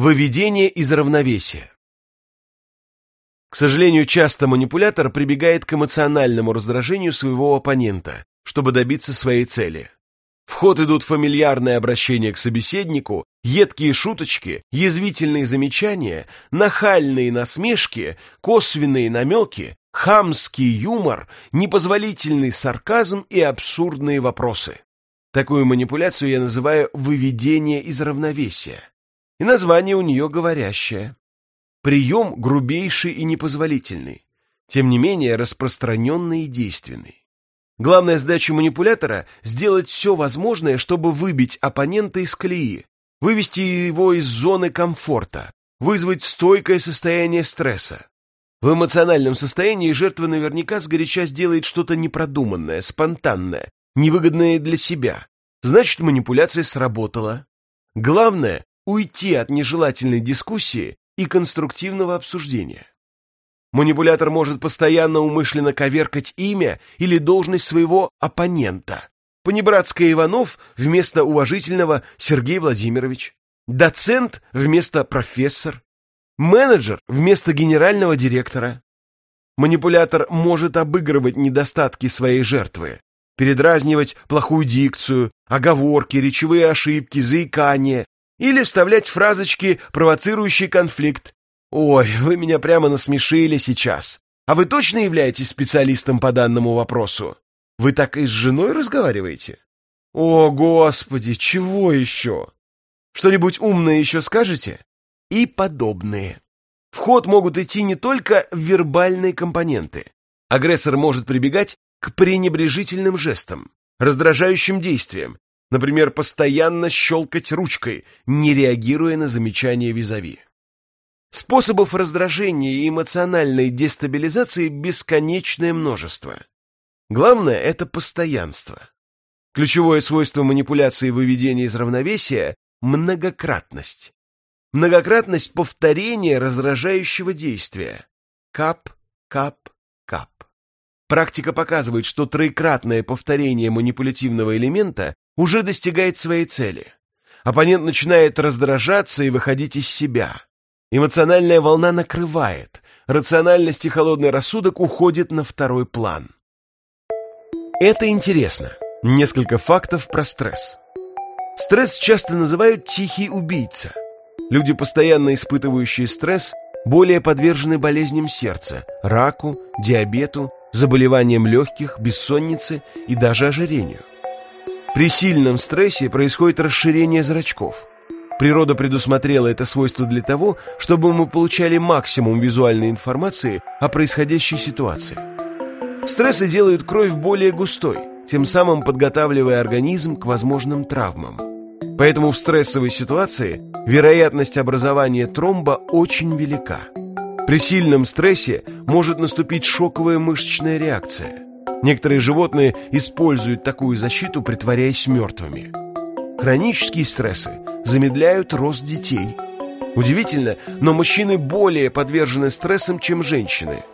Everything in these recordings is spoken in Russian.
Выведение из равновесия. К сожалению, часто манипулятор прибегает к эмоциональному раздражению своего оппонента, чтобы добиться своей цели. В ход идут фамильярные обращения к собеседнику, едкие шуточки, язвительные замечания, нахальные насмешки, косвенные намеки, хамский юмор, непозволительный сарказм и абсурдные вопросы. Такую манипуляцию я называю «выведение из равновесия». И название у нее говорящее. Прием грубейший и непозволительный, тем не менее распространенный и действенный. Главная задача манипулятора – сделать все возможное, чтобы выбить оппонента из колеи, вывести его из зоны комфорта, вызвать стойкое состояние стресса. В эмоциональном состоянии жертва наверняка сгоряча сделает что-то непродуманное, спонтанное, невыгодное для себя. Значит, манипуляция сработала. Главное – уйти от нежелательной дискуссии и конструктивного обсуждения. Манипулятор может постоянно умышленно коверкать имя или должность своего оппонента. Понебратская Иванов вместо уважительного Сергей Владимирович. Доцент вместо профессор. Менеджер вместо генерального директора. Манипулятор может обыгрывать недостатки своей жертвы, передразнивать плохую дикцию, оговорки, речевые ошибки, заикание или вставлять фразочки, провоцирующие конфликт. «Ой, вы меня прямо насмешили сейчас. А вы точно являетесь специалистом по данному вопросу? Вы так и с женой разговариваете?» «О, Господи, чего еще? Что-нибудь умное еще скажете?» и подобные. В ход могут идти не только вербальные компоненты. Агрессор может прибегать к пренебрежительным жестам, раздражающим действиям, например, постоянно щелкать ручкой, не реагируя на замечания визави. Способов раздражения и эмоциональной дестабилизации бесконечное множество. Главное – это постоянство. Ключевое свойство манипуляции выведения из равновесия – многократность. Многократность повторения раздражающего действия. Кап, кап, кап. Практика показывает, что троекратное повторение манипулятивного элемента уже достигает своей цели. Оппонент начинает раздражаться и выходить из себя. Эмоциональная волна накрывает, рациональность и холодный рассудок уходят на второй план. Это интересно. Несколько фактов про стресс. Стресс часто называют «тихий убийца». Люди, постоянно испытывающие стресс, более подвержены болезням сердца, раку, диабету, заболеваниям легких, бессоннице и даже ожирению. При сильном стрессе происходит расширение зрачков. Природа предусмотрела это свойство для того, чтобы мы получали максимум визуальной информации о происходящей ситуации. Стрессы делают кровь более густой, тем самым подготавливая организм к возможным травмам. Поэтому в стрессовой ситуации вероятность образования тромба очень велика. При сильном стрессе может наступить шоковая мышечная реакция. Некоторые животные используют такую защиту, притворяясь мертвыми. Хронические стрессы замедляют рост детей. Удивительно, но мужчины более подвержены стрессам, чем женщины.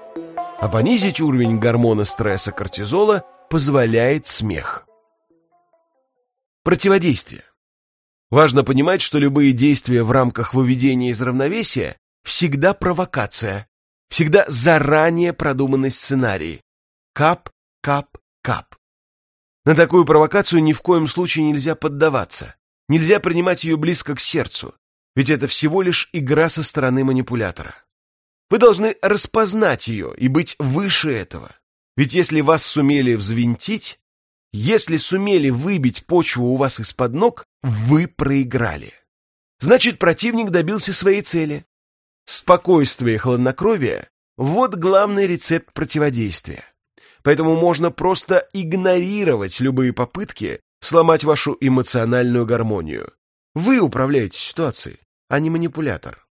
А понизить уровень гормона стресса кортизола позволяет смех. Противодействие. Важно понимать, что любые действия в рамках выведения из равновесия всегда провокация, всегда заранее продуманный сценарий. Кап, кап, кап. На такую провокацию ни в коем случае нельзя поддаваться. Нельзя принимать ее близко к сердцу, ведь это всего лишь игра со стороны манипулятора. Вы должны распознать ее и быть выше этого. Ведь если вас сумели взвинтить, если сумели выбить почву у вас из-под ног, вы проиграли. Значит, противник добился своей цели. Спокойствие и хладнокровие – вот главный рецепт противодействия. Поэтому можно просто игнорировать любые попытки сломать вашу эмоциональную гармонию. Вы управляете ситуацией, а не манипулятор.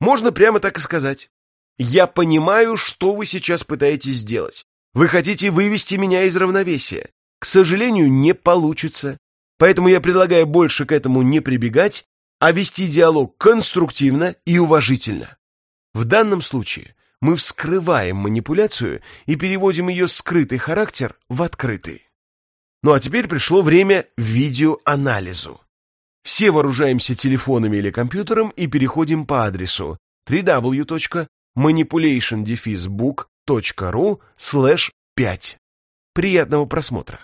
Можно прямо так и сказать. Я понимаю, что вы сейчас пытаетесь сделать. Вы хотите вывести меня из равновесия к сожалению, не получится. Поэтому я предлагаю больше к этому не прибегать, а вести диалог конструктивно и уважительно. В данном случае мы вскрываем манипуляцию и переводим ее скрытый характер в открытый. Ну а теперь пришло время видеоанализу. Все вооружаемся телефонами или компьютером и переходим по адресу www.manipulationdefizbook.ru slash 5. Приятного просмотра!